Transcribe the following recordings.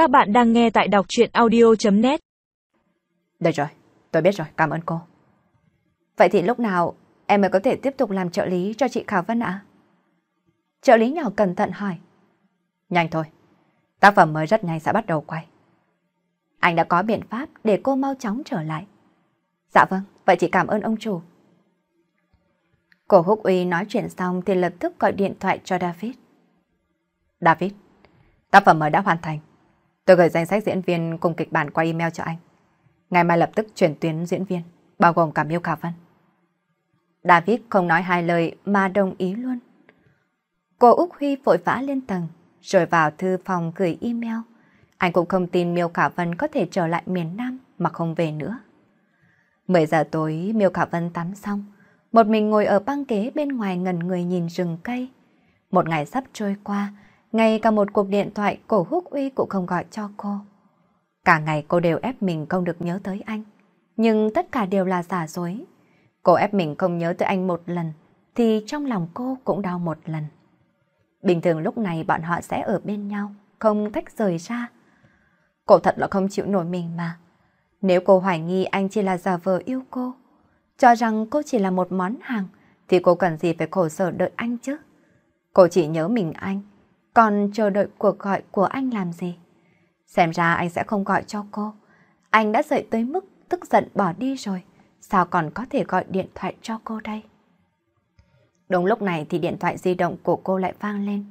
Các bạn đang nghe tại đọc chuyện audio.net Được rồi, tôi biết rồi, cảm ơn cô. Vậy thì lúc nào em mới có thể tiếp tục làm trợ lý cho chị Khảo Vân ạ? Trợ lý nhỏ cẩn thận hỏi. Nhanh thôi, tác phẩm mới rất nhanh sẽ bắt đầu quay. Anh đã có biện pháp để cô mau chóng trở lại. Dạ vâng, vậy chị cảm ơn ông chủ. Cổ húc uy nói chuyện xong thì lập tức gọi điện thoại cho David. David, tác phẩm mới đã hoàn thành. Tôi gửi danh sách diễn viên cùng kịch bản qua email cho anh. Ngày mai lập tức chuyển tuyến diễn viên, bao gồm cả Miêu Khả Vân. David không nói hai lời mà đồng ý luôn. Cô Úc Huy vội vã lên tầng, rồi vào thư phòng gửi email. Anh cũng không tin Miêu Khả Vân có thể trở lại miền Nam mà không về nữa. 10 giờ tối Miêu Khả Vân tắm xong, một mình ngồi ở băng ghế bên ngoài ngần người nhìn rừng cây. Một ngày sắp trôi qua, ngay cả một cuộc điện thoại cổ húc uy cũng không gọi cho cô. Cả ngày cô đều ép mình không được nhớ tới anh. Nhưng tất cả đều là giả dối. Cô ép mình không nhớ tới anh một lần, thì trong lòng cô cũng đau một lần. Bình thường lúc này bọn họ sẽ ở bên nhau, không tách rời ra. Cô thật là không chịu nổi mình mà. Nếu cô hoài nghi anh chỉ là giả vờ yêu cô, cho rằng cô chỉ là một món hàng, thì cô cần gì phải khổ sở đợi anh chứ? Cô chỉ nhớ mình anh, còn chờ đợi cuộc gọi của anh làm gì? Xem ra anh sẽ không gọi cho cô. Anh đã dậy tới mức tức giận bỏ đi rồi. Sao còn có thể gọi điện thoại cho cô đây? Đúng lúc này thì điện thoại di động của cô lại vang lên.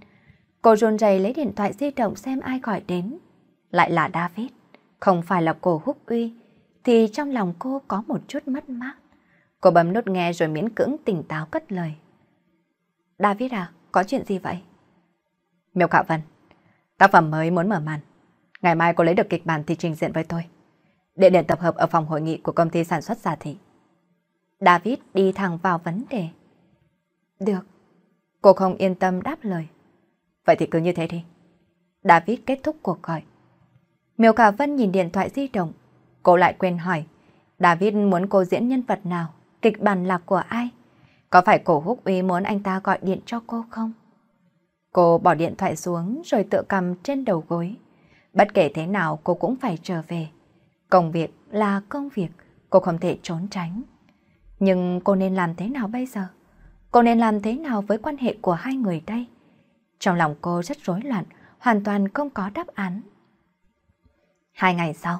Cô run rẩy lấy điện thoại di động xem ai gọi đến. Lại là David, không phải là cô Húc Uy, thì trong lòng cô có một chút mất mát. Cô bấm nút nghe rồi miễn cưỡng tỉnh táo cất lời. David à, có chuyện gì vậy? Miêu Khả Vân, tác phẩm mới muốn mở màn. Ngày mai cô lấy được kịch bản thì trình diện với tôi. Địa điểm tập hợp ở phòng hội nghị của công ty sản xuất giả thị. David đi thẳng vào vấn đề. Được. Cô không yên tâm đáp lời. Vậy thì cứ như thế đi. David kết thúc cuộc gọi. Miêu Khả Vân nhìn điện thoại di động. Cô lại quên hỏi. David muốn cô diễn nhân vật nào? Kịch bản là của ai? Có phải cổ húc uy muốn anh ta gọi điện cho cô không? Cô bỏ điện thoại xuống rồi tựa cầm trên đầu gối. Bất kể thế nào cô cũng phải trở về. Công việc là công việc, cô không thể trốn tránh. Nhưng cô nên làm thế nào bây giờ? Cô nên làm thế nào với quan hệ của hai người đây? Trong lòng cô rất rối loạn, hoàn toàn không có đáp án. Hai ngày sau,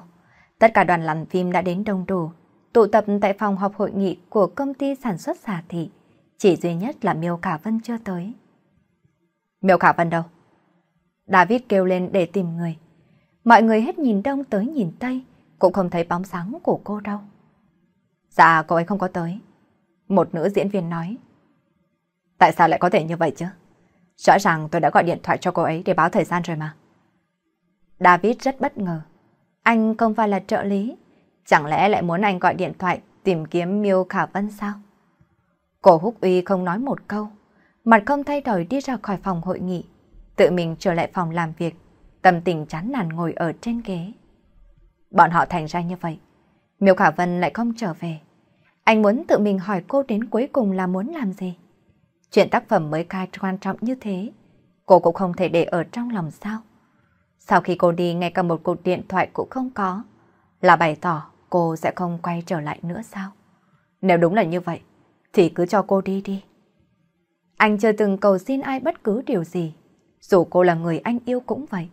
tất cả đoàn làm phim đã đến đông đủ, tụ tập tại phòng họp hội nghị của công ty sản xuất xà thị. Chỉ duy nhất là Miêu cả Vân chưa tới. Miêu Khả Vân đâu? David kêu lên để tìm người. Mọi người hết nhìn đông tới nhìn tây, cũng không thấy bóng sáng của cô đâu. Dạ, cô ấy không có tới. Một nữ diễn viên nói. Tại sao lại có thể như vậy chứ? Rõ ràng tôi đã gọi điện thoại cho cô ấy để báo thời gian rồi mà. David rất bất ngờ. Anh không phải là trợ lý. Chẳng lẽ lại muốn anh gọi điện thoại tìm kiếm Miêu Khả Vân sao? Cổ húc uy không nói một câu. Mặt không thay đổi đi ra khỏi phòng hội nghị. Tự mình trở lại phòng làm việc. Tâm tình chán nản ngồi ở trên ghế. Bọn họ thành ra như vậy. Miêu Khả Vân lại không trở về. Anh muốn tự mình hỏi cô đến cuối cùng là muốn làm gì? Chuyện tác phẩm mới khai quan trọng như thế, cô cũng không thể để ở trong lòng sao? Sau khi cô đi ngay cả một cuộc điện thoại cũng không có, là bày tỏ cô sẽ không quay trở lại nữa sao? Nếu đúng là như vậy, thì cứ cho cô đi đi. Anh chưa từng cầu xin ai bất cứ điều gì, dù cô là người anh yêu cũng vậy.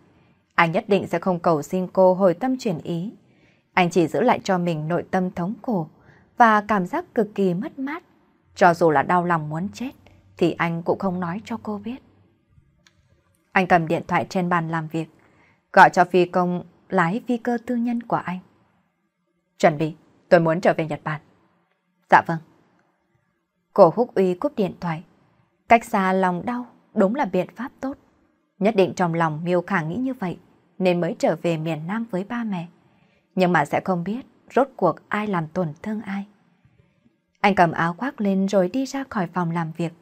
Anh nhất định sẽ không cầu xin cô hồi tâm chuyển ý. Anh chỉ giữ lại cho mình nội tâm thống khổ và cảm giác cực kỳ mất mát. Cho dù là đau lòng muốn chết, thì anh cũng không nói cho cô biết. Anh cầm điện thoại trên bàn làm việc, gọi cho phi công lái phi cơ tư nhân của anh. Chuẩn bị, tôi muốn trở về Nhật Bản. Dạ vâng. Cổ húc uy cúp điện thoại. Cách xa lòng đau đúng là biện pháp tốt. Nhất định trong lòng miêu khả nghĩ như vậy nên mới trở về miền Nam với ba mẹ. Nhưng mà sẽ không biết rốt cuộc ai làm tổn thương ai. Anh cầm áo khoác lên rồi đi ra khỏi phòng làm việc.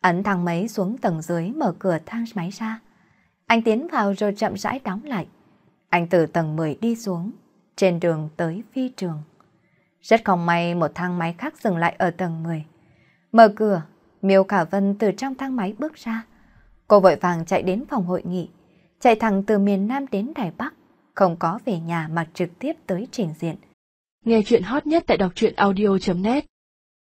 Ấn thang máy xuống tầng dưới mở cửa thang máy ra. Anh tiến vào rồi chậm rãi đóng lại. Anh từ tầng 10 đi xuống, trên đường tới phi trường. Rất không may một thang máy khác dừng lại ở tầng 10. Mở cửa, Miêu Khả Vân từ trong thang máy bước ra. Cô vội vàng chạy đến phòng hội nghị, chạy thẳng từ miền Nam đến Đài Bắc, không có về nhà mà trực tiếp tới trình diện. Nghe chuyện hot nhất tại đọc truyện audio.net